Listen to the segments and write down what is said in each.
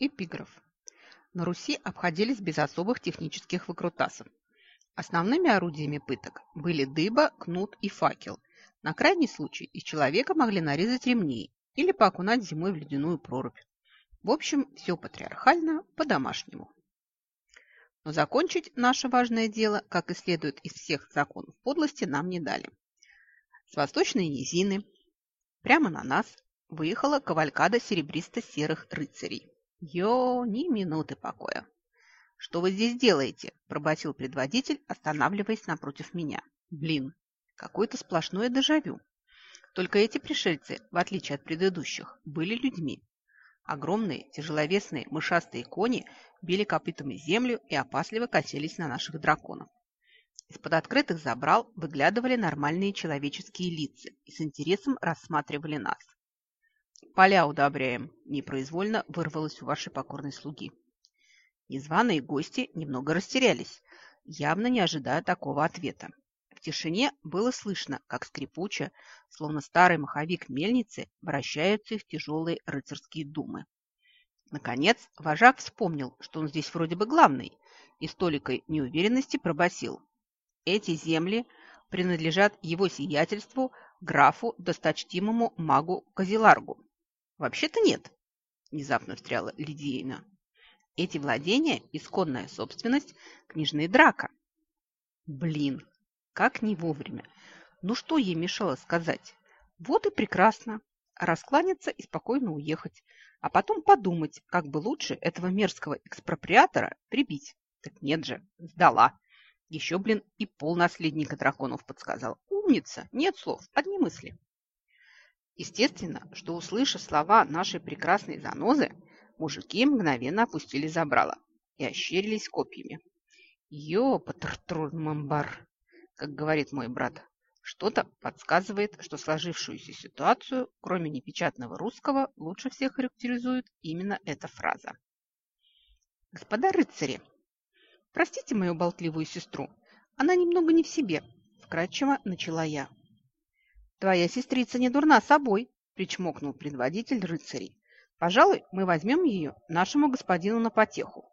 Эпиграф. На Руси обходились без особых технических выкрутасов. Основными орудиями пыток были дыба, кнут и факел. На крайний случай из человека могли нарезать ремни или поокунать зимой в ледяную прорубь. В общем, все патриархально, по-домашнему. Но закончить наше важное дело, как и следует из всех законов подлости, нам не дали. С восточной низины прямо на нас выехала кавалькада серебристо-серых рыцарей. Йо, ни минуты покоя. «Что вы здесь делаете?» – пробасил предводитель, останавливаясь напротив меня. «Блин, какое-то сплошное дежавю. Только эти пришельцы, в отличие от предыдущих, были людьми. Огромные, тяжеловесные, мышастые кони били копытами землю и опасливо косились на наших драконов. Из-под открытых забрал выглядывали нормальные человеческие лица и с интересом рассматривали нас. «Поля удобряем», – непроизвольно вырвалось у вашей покорной слуги. Незваные гости немного растерялись, явно не ожидая такого ответа. В тишине было слышно, как скрипуче, словно старый маховик мельницы, вращаются их тяжелые рыцарские думы. Наконец, вожак вспомнил, что он здесь вроде бы главный, и столикой неуверенности пробасил. Эти земли принадлежат его сиятельству, графу, досточтимому магу Козеларгу. Вообще-то нет, внезапно встряла Лидиейна. Эти владения – исконная собственность княжны Драка. Блин, как не вовремя. Ну что ей мешало сказать? Вот и прекрасно. Раскланяться и спокойно уехать. А потом подумать, как бы лучше этого мерзкого экспроприатора прибить. Так нет же, сдала. Еще, блин, и пол наследника драконов подсказал. Умница, нет слов, одни мысли. Естественно, что, услышав слова нашей прекрасной занозы, мужики мгновенно опустили забрало и ощерились копьями. Ёпатртрурмамбар! как говорит мой брат. Что-то подсказывает, что сложившуюся ситуацию, кроме непечатного русского, лучше всех характеризует именно эта фраза. «Господа рыцари, простите мою болтливую сестру, она немного не в себе», – вкратчиво начала я. «Твоя сестрица не дурна собой», – причмокнул предводитель рыцарей. «Пожалуй, мы возьмем ее нашему господину на потеху.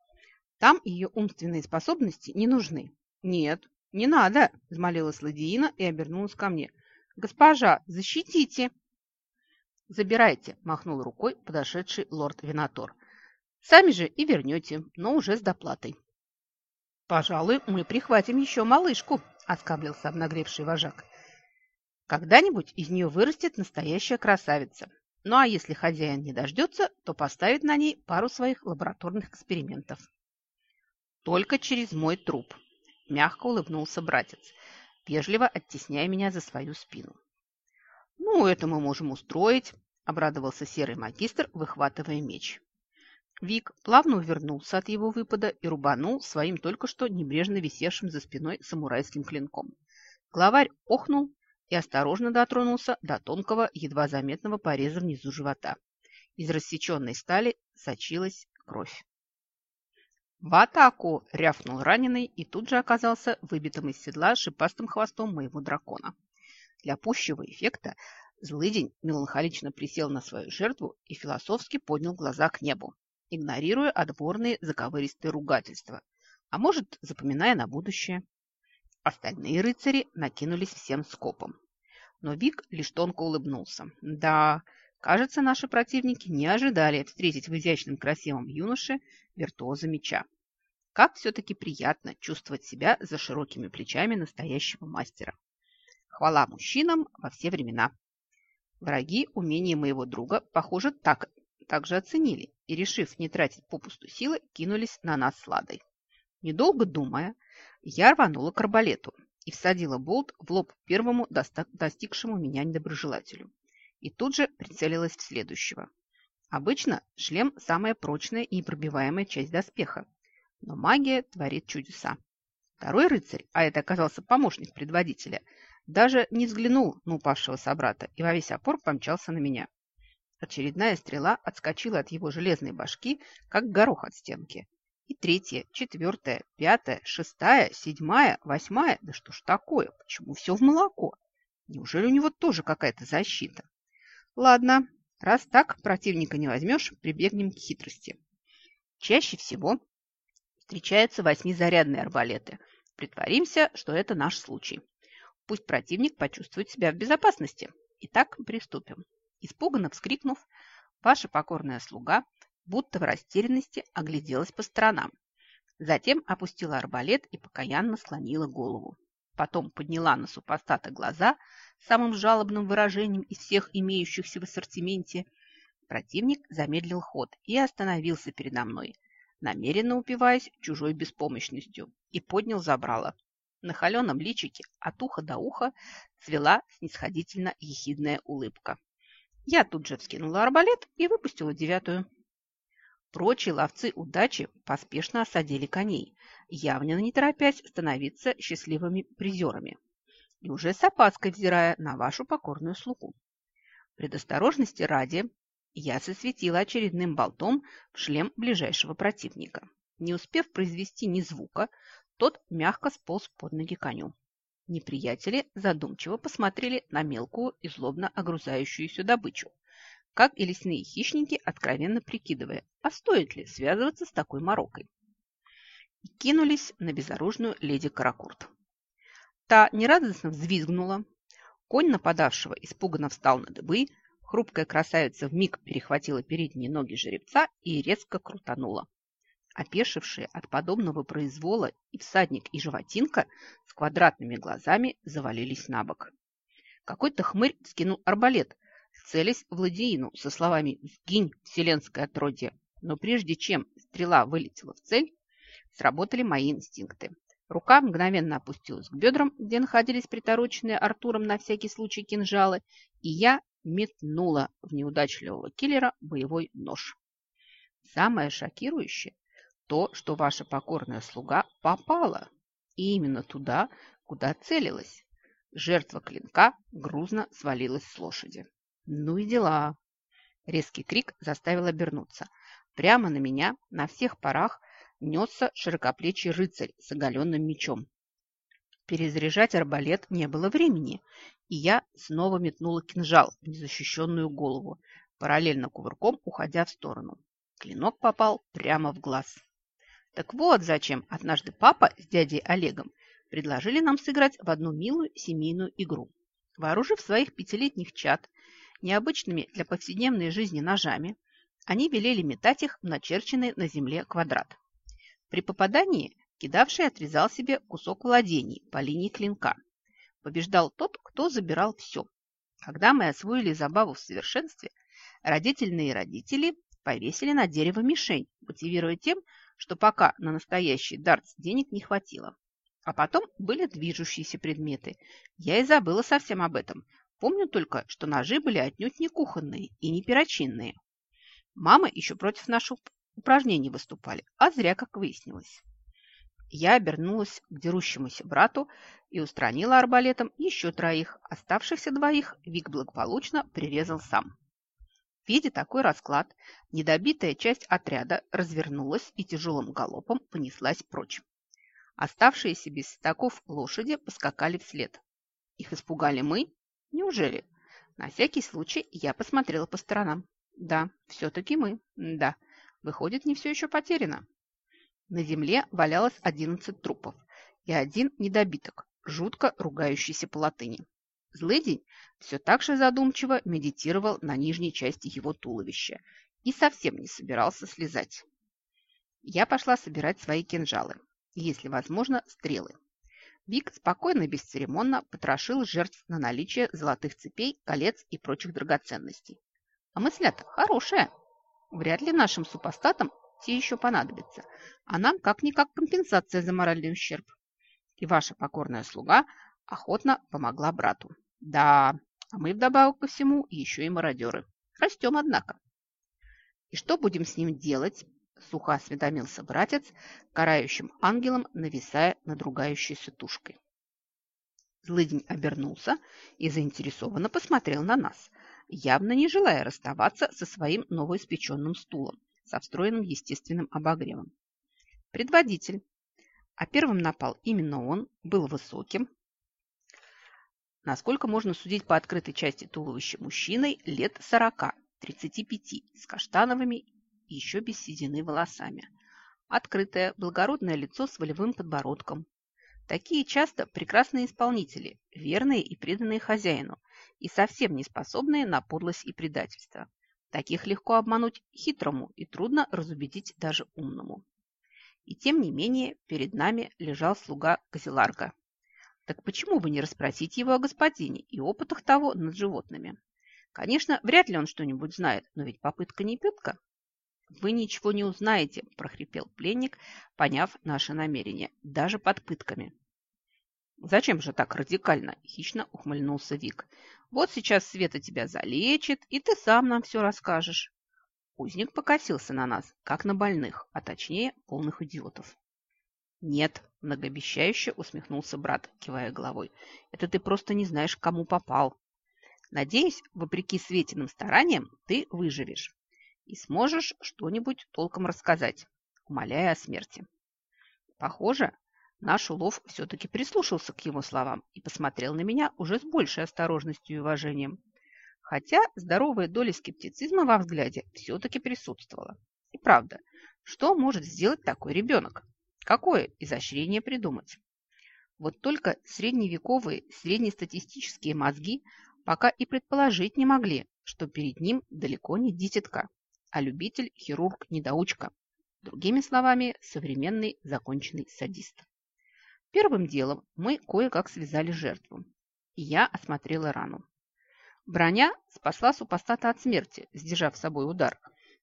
Там ее умственные способности не нужны». «Нет, «Не надо!» – взмолилась Ладиина и обернулась ко мне. «Госпожа, защитите!» «Забирайте!» – махнул рукой подошедший лорд Винатор. «Сами же и вернете, но уже с доплатой». «Пожалуй, мы прихватим еще малышку», – оскаблился обнагревший вожак. «Когда-нибудь из нее вырастет настоящая красавица. Ну а если хозяин не дождется, то поставит на ней пару своих лабораторных экспериментов». «Только через мой труп», Мягко улыбнулся братец, вежливо оттесняя меня за свою спину. «Ну, это мы можем устроить», – обрадовался серый магистр, выхватывая меч. Вик плавно увернулся от его выпада и рубанул своим только что небрежно висевшим за спиной самурайским клинком. Главарь охнул и осторожно дотронулся до тонкого, едва заметного пореза внизу живота. Из рассеченной стали сочилась кровь. «В атаку!» – рявкнул раненый и тут же оказался выбитым из седла шипастым хвостом моего дракона. Для пущего эффекта злыдень меланхолично присел на свою жертву и философски поднял глаза к небу, игнорируя отборные заковыристые ругательства, а может, запоминая на будущее. Остальные рыцари накинулись всем скопом. Но Вик лишь тонко улыбнулся. Да, кажется, наши противники не ожидали встретить в изящном красивом юноше виртуоза меча. Как все-таки приятно чувствовать себя за широкими плечами настоящего мастера. Хвала мужчинам во все времена. Враги умения моего друга, похоже, так, так же оценили и, решив не тратить попусту силы, кинулись на нас с Ладой. Недолго думая, я рванула к арбалету и всадила болт в лоб первому достигшему меня недоброжелателю. И тут же прицелилась в следующего. Обычно шлем – самая прочная и непробиваемая часть доспеха, но магия творит чудеса. Второй рыцарь, а это оказался помощник предводителя, даже не взглянул на упавшего собрата и во весь опор помчался на меня. Очередная стрела отскочила от его железной башки, как горох от стенки. И третья, четвертая, пятая, шестая, седьмая, восьмая. Да что ж такое? Почему все в молоко? Неужели у него тоже какая-то защита? Ладно, раз так противника не возьмешь, прибегнем к хитрости. Чаще всего встречаются восьмизарядные арбалеты. Притворимся, что это наш случай. Пусть противник почувствует себя в безопасности. Итак, приступим. Испуганно вскрикнув, ваша покорная слуга, будто в растерянности, огляделась по сторонам. Затем опустила арбалет и покаянно склонила голову. Потом подняла на супостата глаза самым жалобным выражением из всех имеющихся в ассортименте. Противник замедлил ход и остановился передо мной, намеренно упиваясь чужой беспомощностью, и поднял забрало. На холеном личике от уха до уха цвела снисходительно ехидная улыбка. Я тут же вскинула арбалет и выпустила девятую. Прочие ловцы удачи поспешно осадили коней, явно не торопясь становиться счастливыми призерами, и уже с опаской взирая на вашу покорную слугу. Предосторожности ради я засветила очередным болтом в шлем ближайшего противника. Не успев произвести ни звука, тот мягко сполз под ноги коню. Неприятели задумчиво посмотрели на мелкую и злобно огрузающуюся добычу, как и лесные хищники, откровенно прикидывая, а стоит ли связываться с такой морокой. И кинулись на безоружную леди Каракурт. Та нерадостно взвизгнула. Конь нападавшего испуганно встал на дыбы, хрупкая красавица вмиг перехватила передние ноги жеребца и резко крутанула. Опешившие от подобного произвола и всадник, и животинка с квадратными глазами завалились на бок. Какой-то хмырь скинул арбалет, целясь в ладеину со словами «Сгинь, вселенское отродье!». Но прежде чем стрела вылетела в цель, сработали мои инстинкты. Рука мгновенно опустилась к бедрам, где находились притороченные Артуром на всякий случай кинжалы, и я метнула в неудачливого киллера боевой нож. Самое шокирующее то, что ваша покорная слуга попала, и именно туда, куда целилась. Жертва клинка грузно свалилась с лошади. Ну и дела. Резкий крик заставил обернуться. Прямо на меня на всех парах несся широкоплечий рыцарь с оголенным мечом. Перезаряжать арбалет не было времени, и я снова метнула кинжал в незащищенную голову, параллельно кувырком уходя в сторону. Клинок попал прямо в глаз. Так вот зачем однажды папа с дядей Олегом предложили нам сыграть в одну милую семейную игру. Вооружив своих пятилетних чад необычными для повседневной жизни ножами, они велели метать их в начерченный на земле квадрат. При попадании кидавший отрезал себе кусок владений по линии клинка. Побеждал тот, кто забирал все. Когда мы освоили забаву в совершенстве, родительные родители повесили на дерево мишень, мотивируя тем, что пока на настоящий дартс денег не хватило. А потом были движущиеся предметы. Я и забыла совсем об этом, Помню только, что ножи были отнюдь не кухонные и не перочинные. Мама еще против наших упражнений выступали, а зря, как выяснилось. Я обернулась к дерущемуся брату и устранила арбалетом еще троих. Оставшихся двоих Вик благополучно прирезал сам. Видя такой расклад, недобитая часть отряда развернулась и тяжелым галопом понеслась прочь. Оставшиеся без стаков лошади поскакали вслед. Их испугали мы Неужели? На всякий случай я посмотрела по сторонам. Да, все-таки мы. Да, выходит, не все еще потеряно. На земле валялось одиннадцать трупов и один недобиток, жутко ругающийся по латыни. Злыдень все так же задумчиво медитировал на нижней части его туловища и совсем не собирался слезать. Я пошла собирать свои кинжалы, если возможно, стрелы. Вик спокойно и бесцеремонно потрошил жертв на наличие золотых цепей, колец и прочих драгоценностей. А мысля-то хорошая. Вряд ли нашим супостатам те еще понадобятся, а нам как-никак компенсация за моральный ущерб. И ваша покорная слуга охотно помогла брату. Да, а мы вдобавок ко всему еще и мародеры. Растем, однако. И что будем с ним делать? Сухо осведомился братец, карающим ангелом, нависая над ругающейся тушкой. Злыдень обернулся и заинтересованно посмотрел на нас, явно не желая расставаться со своим новоиспеченным стулом со встроенным естественным обогревом. Предводитель, а первым напал именно он, был высоким, насколько можно судить по открытой части туловища мужчиной лет 40-35, с каштановыми еще без седины волосами. Открытое, благородное лицо с волевым подбородком. Такие часто прекрасные исполнители, верные и преданные хозяину, и совсем не способные на подлость и предательство. Таких легко обмануть хитрому и трудно разубедить даже умному. И тем не менее перед нами лежал слуга Козеларга. Так почему бы не расспросить его о господине и опытах того над животными? Конечно, вряд ли он что-нибудь знает, но ведь попытка не пытка. «Вы ничего не узнаете», – прохрипел пленник, поняв наше намерение, даже под пытками. «Зачем же так радикально?» – хищно ухмыльнулся Вик. «Вот сейчас Света тебя залечит, и ты сам нам все расскажешь». Узник покосился на нас, как на больных, а точнее полных идиотов. «Нет», – многообещающе усмехнулся брат, кивая головой. «Это ты просто не знаешь, кому попал. Надеюсь, вопреки Светиным стараниям, ты выживешь и сможешь что-нибудь толком рассказать, умоляя о смерти». Похоже, Наш улов все-таки прислушался к его словам и посмотрел на меня уже с большей осторожностью и уважением. Хотя здоровая доля скептицизма во взгляде все-таки присутствовала. И правда, что может сделать такой ребенок? Какое изощрение придумать? Вот только средневековые среднестатистические мозги пока и предположить не могли, что перед ним далеко не дитятка, а любитель-хирург-недоучка. Другими словами, современный законченный садист. Первым делом мы кое-как связали жертву, и я осмотрела рану. Броня спасла супостата от смерти, сдержав с собой удар.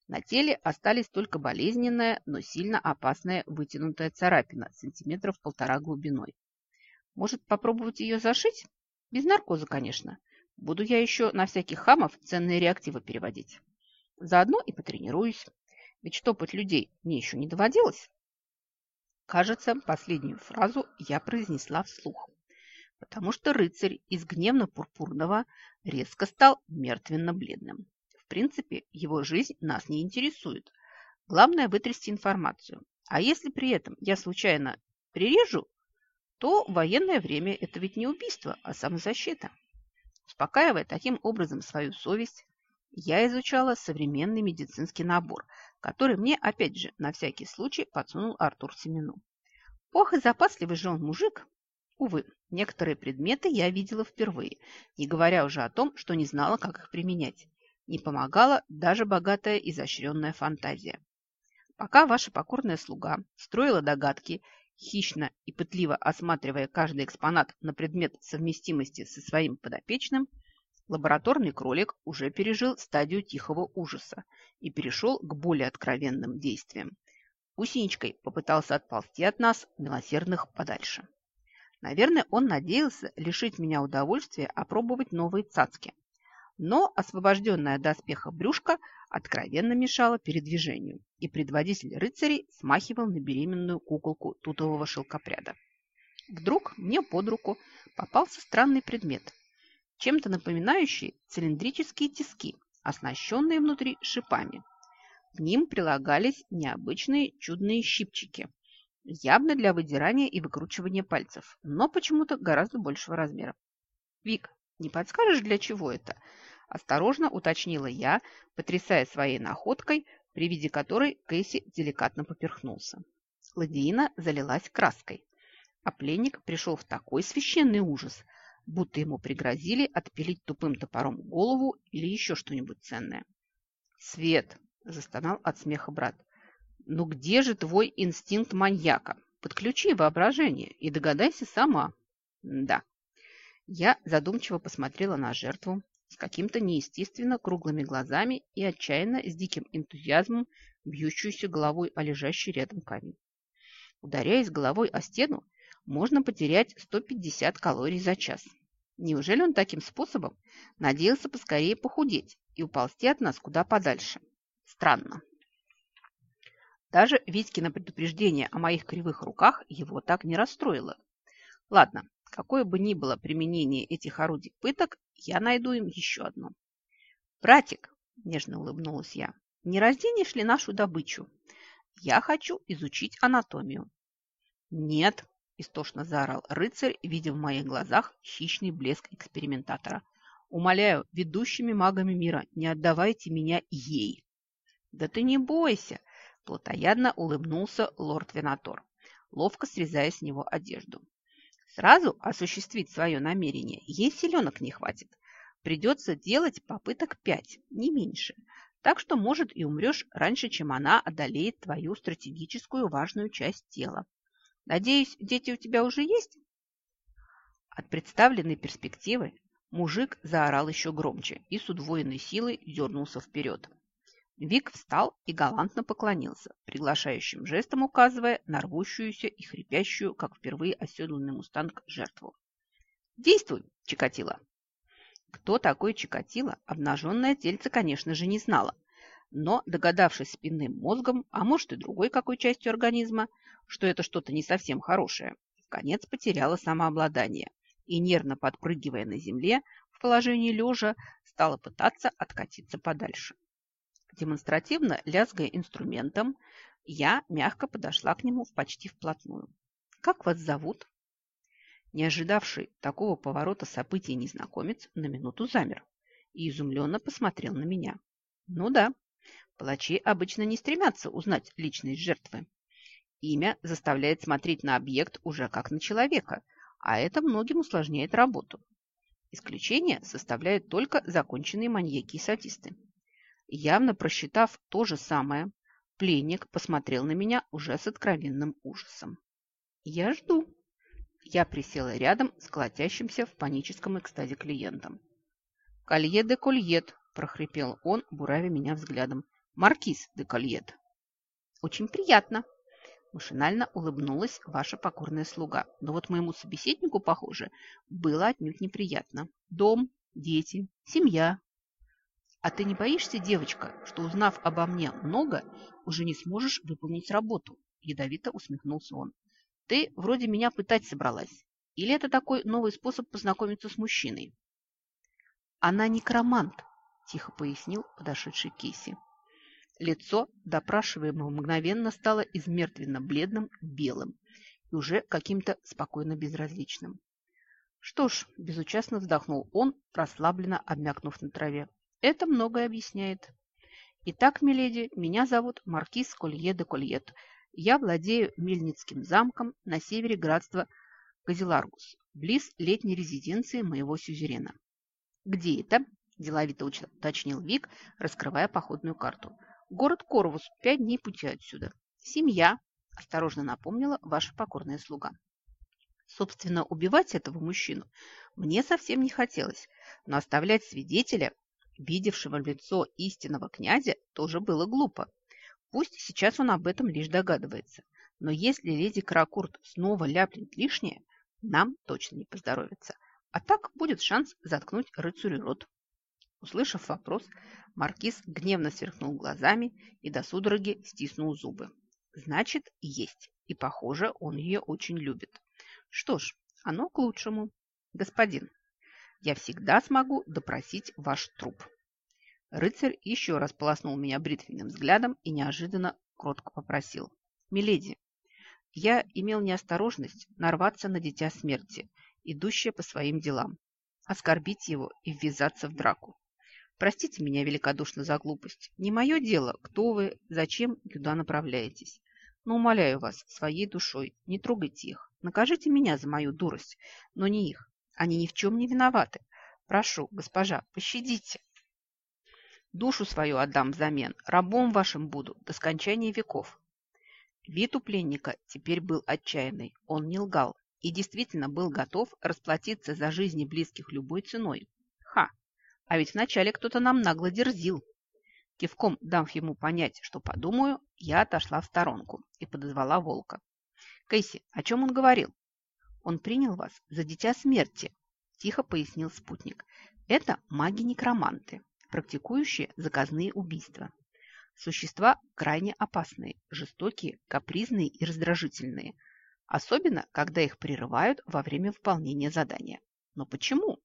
На теле остались только болезненная, но сильно опасная вытянутая царапина сантиметров полтора глубиной. Может, попробовать ее зашить? Без наркоза, конечно. Буду я еще на всяких хамов ценные реактивы переводить. Заодно и потренируюсь. Ведь штопать людей мне еще не доводилось. Кажется, последнюю фразу я произнесла вслух, потому что рыцарь из гневно-пурпурного резко стал мертвенно-бледным. В принципе, его жизнь нас не интересует. Главное – вытрясти информацию. А если при этом я случайно прирежу, то военное время – это ведь не убийство, а самозащита. Успокаивая таким образом свою совесть, я изучала современный медицинский набор, который мне, опять же, на всякий случай подсунул Артур Семену. Ох, и запасливый же он мужик. Увы, некоторые предметы я видела впервые, не говоря уже о том, что не знала, как их применять. Не помогала даже богатая изощренная фантазия. Пока ваша покорная слуга строила догадки, хищно и пытливо осматривая каждый экспонат на предмет совместимости со своим подопечным, Лабораторный кролик уже пережил стадию тихого ужаса и перешел к более откровенным действиям. Гусеничкой попытался отползти от нас, милосердных, подальше. Наверное, он надеялся лишить меня удовольствия опробовать новые цацки. Но освобожденная доспеха брюшка откровенно мешала передвижению, и предводитель рыцарей смахивал на беременную куколку тутового шелкопряда. Вдруг мне под руку попался странный предмет – чем-то напоминающие цилиндрические тиски, оснащенные внутри шипами. К ним прилагались необычные чудные щипчики, явно для выдирания и выкручивания пальцев, но почему-то гораздо большего размера. «Вик, не подскажешь, для чего это?» – осторожно уточнила я, потрясая своей находкой, при виде которой Кэсси деликатно поперхнулся. Ладиина залилась краской, а пленник пришел в такой священный ужас – будто ему пригрозили отпилить тупым топором голову или еще что-нибудь ценное. «Свет!» – застонал от смеха брат. «Ну где же твой инстинкт маньяка? Подключи воображение и догадайся сама». «Да». Я задумчиво посмотрела на жертву с каким-то неестественно круглыми глазами и отчаянно с диким энтузиазмом бьющуюся головой о лежащий рядом камень. Ударяясь головой о стену, можно потерять 150 калорий за час. Неужели он таким способом надеялся поскорее похудеть и уползти от нас куда подальше? Странно. Даже Витькино предупреждение о моих кривых руках его так не расстроило. Ладно, какое бы ни было применение этих орудий пыток, я найду им еще одно. «Братик», – нежно улыбнулась я, – «не разденешь ли нашу добычу? Я хочу изучить анатомию». «Нет», истошно заорал рыцарь, видя в моих глазах хищный блеск экспериментатора. «Умоляю, ведущими магами мира, не отдавайте меня ей!» Да ты не бойся, плотоядно улыбнулся лорд Винатор, ловко срезая с него одежду. Сразу осуществить свое намерение ей силенок не хватит. Придется делать попыток пять, не меньше. Так что, может, и умрешь раньше, чем она одолеет твою стратегическую важную часть тела. Надеюсь, дети у тебя уже есть? От представленной перспективы мужик заорал еще громче и с удвоенной силой дернулся вперед. Вик встал и галантно поклонился, приглашающим жестом указывая на рвущуюся и хрипящую, как впервые оседланный мустанг, жертву. «Действуй, Чикатило!» Кто такой Чикатило, обнаженное тельце, конечно же, не знала. Но, догадавшись спинным мозгом, а может и другой какой частью организма, что это что-то не совсем хорошее, в конец потеряла самообладание и, нервно подпрыгивая на земле, в положении лежа, стала пытаться откатиться подальше. Демонстративно лязгая инструментом, я мягко подошла к нему почти вплотную. «Как вас зовут?» Не ожидавший такого поворота событий незнакомец на минуту замер и изумленно посмотрел на меня. «Ну да, палачи обычно не стремятся узнать личность жертвы. Имя заставляет смотреть на объект уже как на человека, а это многим усложняет работу. Исключение составляют только законченные маньяки и садисты. Явно просчитав то же самое, пленник посмотрел на меня уже с откровенным ужасом. «Я жду». Я присела рядом с колотящимся в паническом экстазе клиентом. «Колье де Кольет», – прохрипел он, буравя меня взглядом. «Маркиз де Кольет». «Очень приятно», – машинально улыбнулась ваша покорная слуга. Но вот моему собеседнику, похоже, было отнюдь неприятно. Дом, дети, семья, а ты не боишься, девочка, что, узнав обо мне много, уже не сможешь выполнить работу? Ядовито усмехнулся он. Ты вроде меня пытать собралась. Или это такой новый способ познакомиться с мужчиной? Она некромант, тихо пояснил подошедший Кейси. Лицо допрашиваемого мгновенно стало из мертвенно-бледным белым и уже каким-то спокойно безразличным. Что ж, безучастно вздохнул он, расслабленно обмякнув на траве. Это многое объясняет. Итак, миледи, меня зовут Маркиз Колье де Кольет. Я владею Мельницким замком на севере графства Казиларгус, близ летней резиденции моего сюзерена. Где это? Деловито уточнил Вик, раскрывая походную карту. Город Корвус, пять дней пути отсюда. Семья, осторожно напомнила ваша покорная слуга. Собственно, убивать этого мужчину мне совсем не хотелось, но оставлять свидетеля видевшего лицо истинного князя, тоже было глупо. Пусть сейчас он об этом лишь догадывается, но если леди Каракурт снова ляпнет лишнее, нам точно не поздоровится. А так будет шанс заткнуть рыцарю рот. Услышав вопрос, маркиз гневно сверкнул глазами и до судороги стиснул зубы. Значит, есть. И, похоже, он ее очень любит. Что ж, оно к лучшему. Господин, я всегда смогу допросить ваш труп. Рыцарь еще раз полоснул меня бритвенным взглядом и неожиданно кротко попросил. «Миледи, я имел неосторожность нарваться на дитя смерти, идущее по своим делам, оскорбить его и ввязаться в драку. Простите меня великодушно за глупость. Не мое дело, кто вы, зачем и куда направляетесь. Но умоляю вас своей душой, не трогайте их. Накажите меня за мою дурость, но не их. Они ни в чем не виноваты. Прошу, госпожа, пощадите. Душу свою отдам взамен, рабом вашим буду до скончания веков. Вид у пленника теперь был отчаянный. Он не лгал и действительно был готов расплатиться за жизни близких любой ценой. А ведь вначале кто-то нам нагло дерзил. Кивком дав ему понять, что подумаю, я отошла в сторонку и подозвала волка. Кейси, о чем он говорил? Он принял вас за дитя смерти, тихо пояснил спутник. Это маги-некроманты, практикующие заказные убийства. Существа крайне опасные, жестокие, капризные и раздражительные, особенно когда их прерывают во время выполнения задания. Но почему?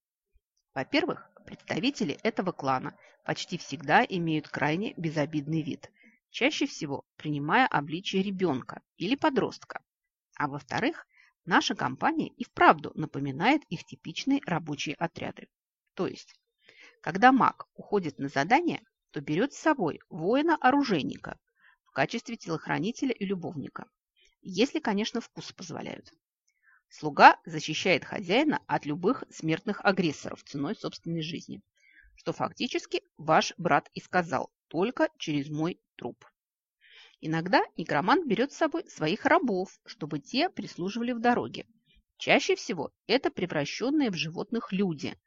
Во-первых, представители этого клана почти всегда имеют крайне безобидный вид, чаще всего принимая обличие ребенка или подростка. А во-вторых, Наша компания и вправду напоминает их типичные рабочие отряды. То есть, когда маг уходит на задание, то берет с собой воина-оружейника в качестве телохранителя и любовника, если, конечно, вкус позволяют. Слуга защищает хозяина от любых смертных агрессоров ценой собственной жизни, что фактически ваш брат и сказал, только через мой труп. Иногда некромант берет с собой своих рабов, чтобы те прислуживали в дороге. Чаще всего это превращенные в животных люди,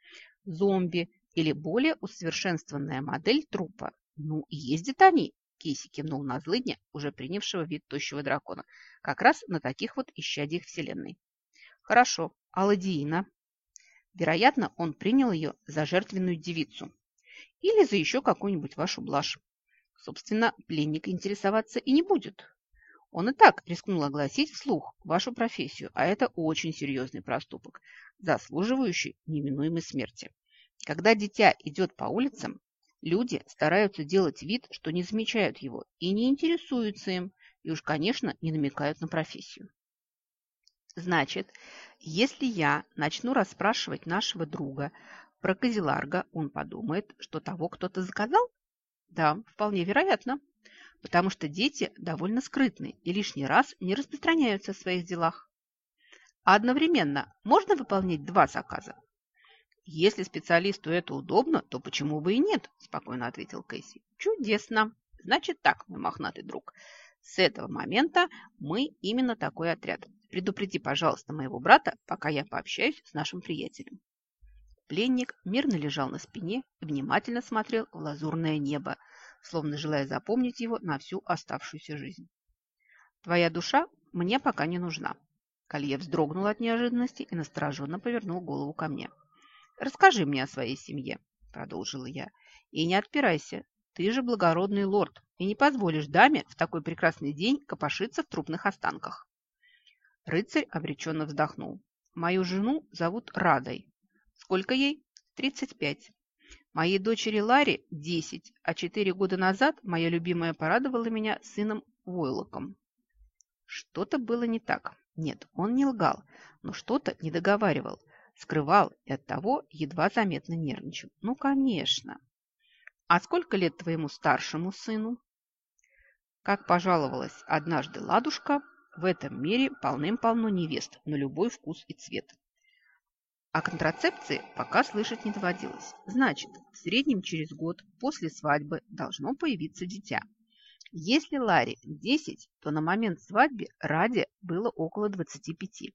зомби или более усовершенствованная модель трупа. Ну ездят они, Кейси кивнул на злыдня, уже принявшего вид тощего дракона, как раз на таких вот исчадиях вселенной. Хорошо, Аладиина. Вероятно, он принял ее за жертвенную девицу. Или за еще какую-нибудь вашу блажь. Собственно, пленник интересоваться и не будет. Он и так рискнул огласить вслух вашу профессию, а это очень серьезный проступок, заслуживающий неминуемой смерти. Когда дитя идет по улицам, люди стараются делать вид, что не замечают его и не интересуются им, и уж, конечно, не намекают на профессию. Значит, если я начну расспрашивать нашего друга про Козеларга, он подумает, что того кто-то заказал? Да, вполне вероятно, потому что дети довольно скрытны и лишний раз не распространяются о своих делах. А одновременно можно выполнять два заказа? Если специалисту это удобно, то почему бы и нет, спокойно ответил Кэсси. Чудесно. Значит так, мой мохнатый друг. С этого момента мы именно такой отряд. Предупреди, пожалуйста, моего брата, пока я пообщаюсь с нашим приятелем. Пленник мирно лежал на спине и внимательно смотрел в лазурное небо, словно желая запомнить его на всю оставшуюся жизнь. «Твоя душа мне пока не нужна». Колье вздрогнул от неожиданности и настороженно повернул голову ко мне. «Расскажи мне о своей семье», – продолжила я. «И не отпирайся. Ты же благородный лорд и не позволишь даме в такой прекрасный день копошиться в трупных останках». Рыцарь обреченно вздохнул. «Мою жену зовут Радой. Сколько ей? Тридцать пять. Моей дочери Ларе десять, а четыре года назад моя любимая порадовала меня сыном Войлоком. Что-то было не так. Нет, он не лгал, но что-то не договаривал, скрывал и оттого едва заметно нервничал. Ну, конечно. А сколько лет твоему старшему сыну? Как пожаловалась однажды ладушка, в этом мире полным-полно невест на любой вкус и цвет. О контрацепции пока слышать не доводилось. Значит, в среднем через год после свадьбы должно появиться дитя. Если Ларе 10, то на момент свадьбы Раде было около 25.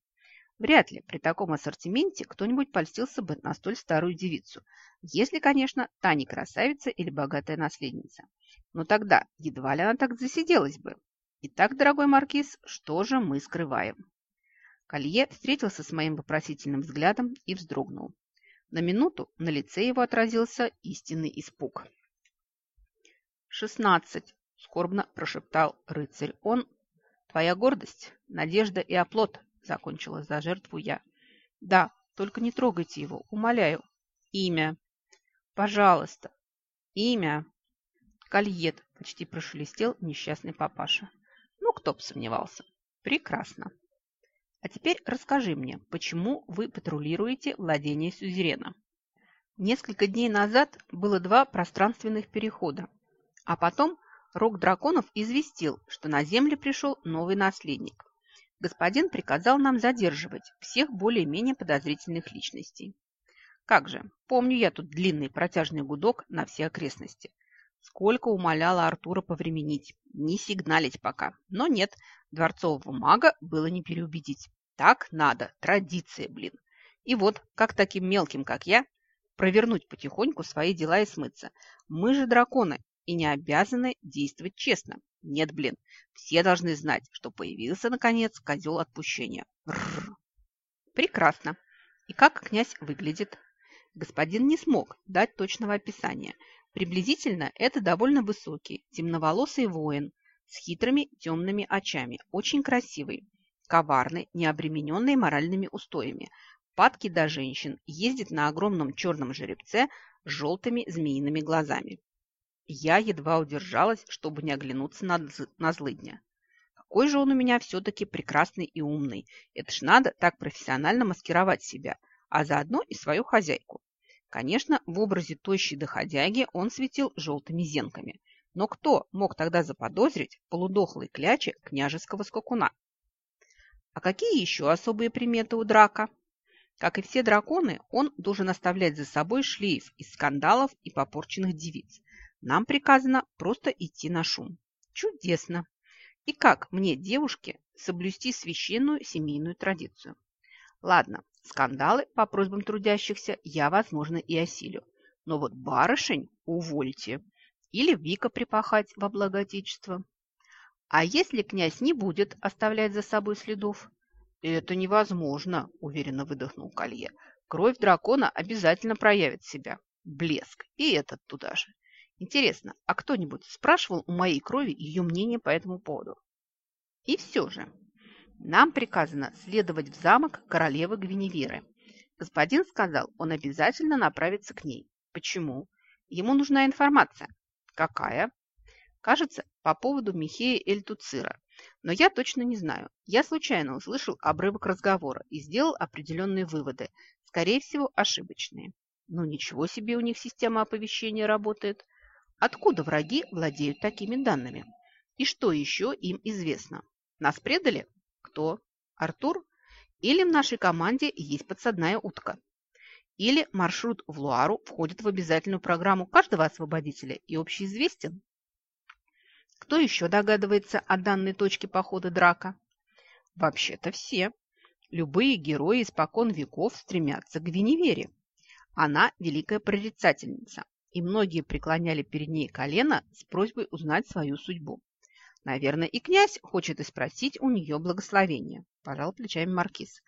Вряд ли при таком ассортименте кто-нибудь польстился бы на столь старую девицу, если, конечно, та не красавица или богатая наследница. Но тогда едва ли она так засиделась бы. Итак, дорогой маркиз, что же мы скрываем? Колье встретился с моим вопросительным взглядом и вздрогнул. На минуту на лице его отразился истинный испуг. «Шестнадцать!» – скорбно прошептал рыцарь. «Он – твоя гордость, надежда и оплот!» – закончила за жертву я. «Да, только не трогайте его, умоляю. Имя!» «Пожалуйста!» «Имя!» Кольет почти прошелестел несчастный папаша. Ну, кто бы сомневался. Прекрасно. А теперь расскажи мне, почему вы патрулируете владение Сюзерена? Несколько дней назад было два пространственных перехода, а потом Рог Драконов известил, что на Землю пришел новый наследник. Господин приказал нам задерживать всех более-менее подозрительных личностей. Как же, помню я тут длинный протяжный гудок на все окрестности. Сколько умоляла Артура повременить, не сигналить пока. Но нет, дворцового мага было не переубедить. Так надо, традиция, блин. И вот, как таким мелким, как я, провернуть потихоньку свои дела и смыться. Мы же драконы и не обязаны действовать честно. Нет, блин, все должны знать, что появился, наконец, козел отпущения. Рррр. Прекрасно. И как князь выглядит? Господин не смог дать точного описания. Приблизительно это довольно высокий, темноволосый воин с хитрыми темными очами, очень красивый коварный, не обремененный моральными устоями, падки до женщин, ездит на огромном черном жеребце с желтыми змеиными глазами. Я едва удержалась, чтобы не оглянуться на, на злыдня. Какой же он у меня все-таки прекрасный и умный. Это ж надо так профессионально маскировать себя, а заодно и свою хозяйку. Конечно, в образе тощей доходяги он светил желтыми зенками. Но кто мог тогда заподозрить полудохлой кляче княжеского скакуна? А какие еще особые приметы у драка? Как и все драконы, он должен оставлять за собой шлейф из скандалов и попорченных девиц. Нам приказано просто идти на шум. Чудесно! И как мне, девушке, соблюсти священную семейную традицию? Ладно, скандалы по просьбам трудящихся я, возможно, и осилю. Но вот барышень увольте. Или Вика припахать во благо Отечества. А если князь не будет оставлять за собой следов? Это невозможно, уверенно выдохнул Колье. Кровь дракона обязательно проявит себя. Блеск. И этот туда же. Интересно, а кто-нибудь спрашивал у моей крови ее мнение по этому поводу? И все же, нам приказано следовать в замок королевы Гвиневеры. Господин сказал, он обязательно направится к ней. Почему? Ему нужна информация. Какая? Кажется, по поводу Михея Эльтуцира. Но я точно не знаю. Я случайно услышал обрывок разговора и сделал определенные выводы, скорее всего, ошибочные. Но ничего себе у них система оповещения работает. Откуда враги владеют такими данными? И что еще им известно? Нас предали? Кто? Артур? Или в нашей команде есть подсадная утка? Или маршрут в Луару входит в обязательную программу каждого освободителя и общеизвестен? Кто еще догадывается о данной точке похода драка? Вообще-то все. Любые герои испокон веков стремятся к Гвиневере. Она великая прорицательница, и многие преклоняли перед ней колено с просьбой узнать свою судьбу. Наверное, и князь хочет и спросить у нее благословения, пожал плечами маркиз.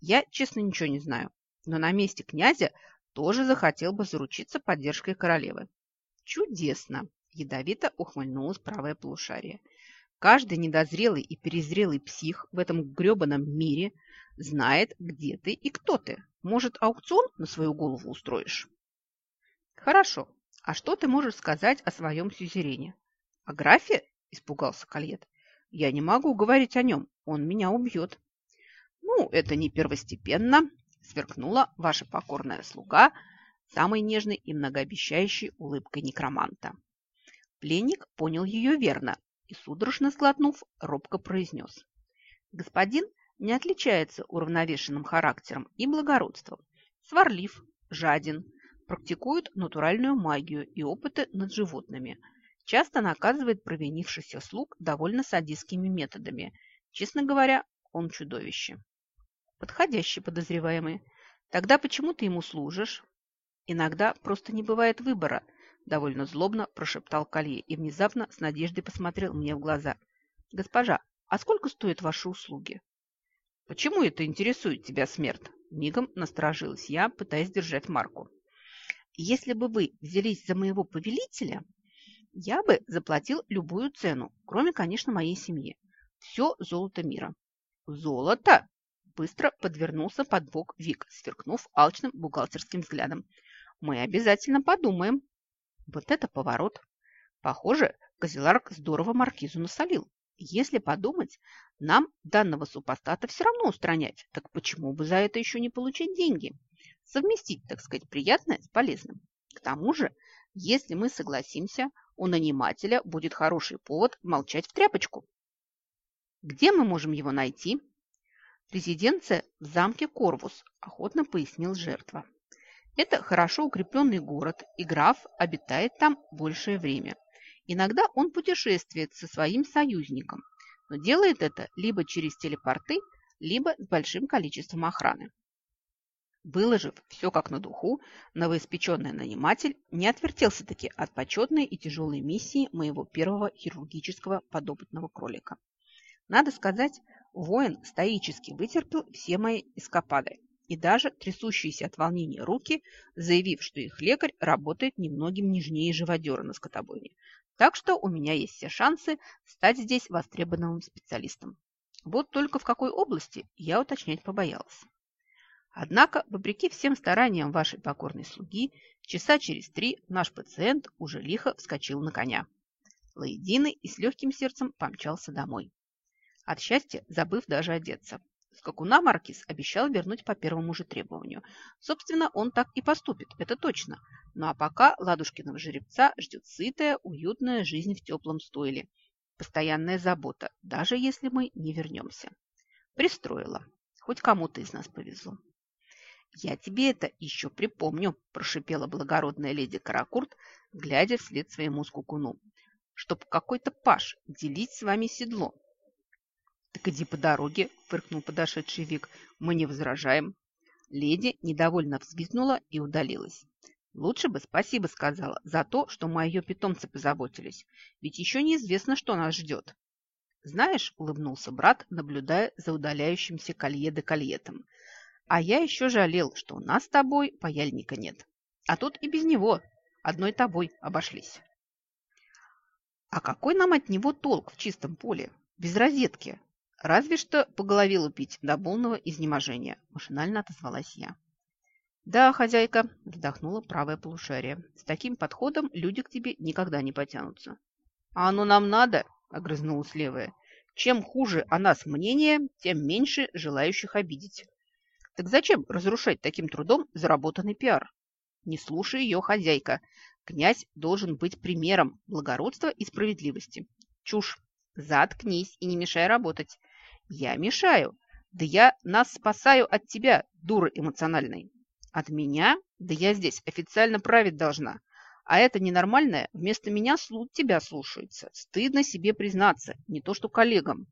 Я, честно, ничего не знаю, но на месте князя тоже захотел бы заручиться поддержкой королевы. Чудесно! Ядовито ухмыльнулось правое полушарие. Каждый недозрелый и перезрелый псих в этом гребаном мире знает, где ты и кто ты. Может, аукцион на свою голову устроишь? Хорошо. А что ты можешь сказать о своем сюзерене? О графе? Испугался Кольет. Я не могу говорить о нем. Он меня убьет. Ну, это не первостепенно, сверкнула ваша покорная слуга самой нежной и многообещающей улыбкой некроманта. Пленник понял ее верно и, судорожно сглотнув, робко произнес. Господин не отличается уравновешенным характером и благородством. Сварлив, жаден, практикует натуральную магию и опыты над животными. Часто наказывает провинившихся слуг довольно садистскими методами. Честно говоря, он чудовище. Подходящий подозреваемый. Тогда почему ты ему служишь? Иногда просто не бывает выбора – довольно злобно прошептал Колье и внезапно с надеждой посмотрел мне в глаза. «Госпожа, а сколько стоят ваши услуги?» «Почему это интересует тебя, смерть?» Мигом насторожилась я, пытаясь держать марку. «Если бы вы взялись за моего повелителя, я бы заплатил любую цену, кроме, конечно, моей семьи. Все золото мира». «Золото?» Быстро подвернулся под бок Вик, сверкнув алчным бухгалтерским взглядом. «Мы обязательно подумаем, вот это поворот! Похоже, Козеларк здорово маркизу насолил. Если подумать, нам данного супостата все равно устранять, так почему бы за это еще не получить деньги? Совместить, так сказать, приятное с полезным. К тому же, если мы согласимся, у нанимателя будет хороший повод молчать в тряпочку. Где мы можем его найти? Резиденция в замке Корвус, охотно пояснил жертва. Это хорошо укрепленный город, и граф обитает там большее время. Иногда он путешествует со своим союзником, но делает это либо через телепорты, либо с большим количеством охраны. Выложив все как на духу, новоиспеченный наниматель не отвертелся-таки от почетной и тяжелой миссии моего первого хирургического подопытного кролика. Надо сказать, воин стоически вытерпел все мои эскапады и даже трясущиеся от волнения руки, заявив, что их лекарь работает немногим нежнее живодера на скотобойне. Так что у меня есть все шансы стать здесь востребованным специалистом. Вот только в какой области я уточнять побоялась. Однако, вопреки всем стараниям вашей покорной слуги, часа через три наш пациент уже лихо вскочил на коня. Лаединый и с легким сердцем помчался домой. От счастья забыв даже одеться. Скакуна Маркиз обещал вернуть по первому же требованию. Собственно, он так и поступит, это точно. Ну а пока ладушкиного жеребца ждет сытая, уютная жизнь в теплом стойле. Постоянная забота, даже если мы не вернемся. Пристроила. Хоть кому-то из нас повезло. «Я тебе это еще припомню», – прошипела благородная леди Каракурт, глядя вслед своему скукуну. «Чтоб какой-то паш делить с вами седло». «Так иди по дороге», – фыркнул подошедший Вик. «Мы не возражаем». Леди недовольно взвизгнула и удалилась. Лучше бы спасибо сказала за то, что мы ее питомце позаботились, ведь еще неизвестно, что нас ждет. Знаешь, улыбнулся брат, наблюдая за удаляющимся колье де кольетом. А я еще жалел, что у нас с тобой паяльника нет. А тут и без него, одной тобой обошлись. А какой нам от него толк в чистом поле, без розетки? Разве что по голове лупить до полного изнеможения, машинально отозвалась я. «Да, хозяйка», – вздохнула правое полушарие. «С таким подходом люди к тебе никогда не потянутся». «А оно нам надо?» – огрызнулась левая. «Чем хуже о нас мнение, тем меньше желающих обидеть». «Так зачем разрушать таким трудом заработанный пиар?» «Не слушай ее, хозяйка. Князь должен быть примером благородства и справедливости». «Чушь. Заткнись и не мешай работать». «Я мешаю. Да я нас спасаю от тебя, дура эмоциональной». От меня? Да я здесь официально править должна. А это ненормальное вместо меня слуг тебя слушается. Стыдно себе признаться, не то что коллегам.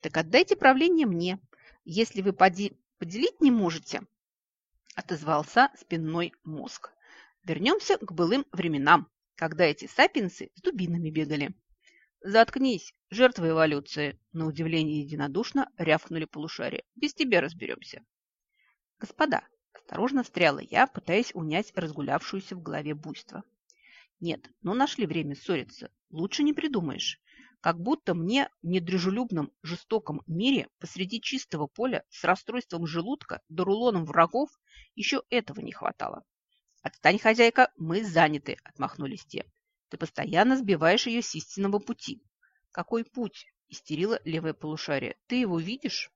Так отдайте правление мне. Если вы поди поделить не можете, отозвался спинной мозг. Вернемся к былым временам, когда эти сапиенсы с дубинами бегали. Заткнись, жертва эволюции, на удивление единодушно рявкнули полушария. Без тебя разберемся. Господа, Осторожно встряла я, пытаясь унять разгулявшуюся в голове буйство. Нет, но нашли время ссориться. Лучше не придумаешь. Как будто мне в недружелюбном, жестоком мире посреди чистого поля с расстройством желудка да рулоном врагов еще этого не хватало. «Отстань, хозяйка, мы заняты», – отмахнулись те. «Ты постоянно сбиваешь ее с истинного пути». «Какой путь?» – истерила левое полушарие. «Ты его видишь?»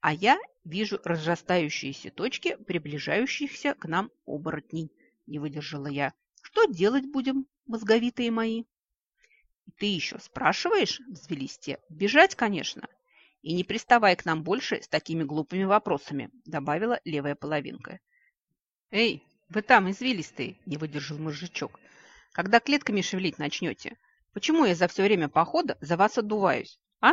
А я вижу разрастающиеся точки приближающихся к нам оборотней. Не выдержала я. Что делать будем, мозговитые мои? И ты еще спрашиваешь, взвелись те. Бежать, конечно. И не приставай к нам больше с такими глупыми вопросами, добавила левая половинка. Эй, вы там извилистые, не выдержал мужичок. Когда клетками шевелить начнете? Почему я за все время похода за вас отдуваюсь? А?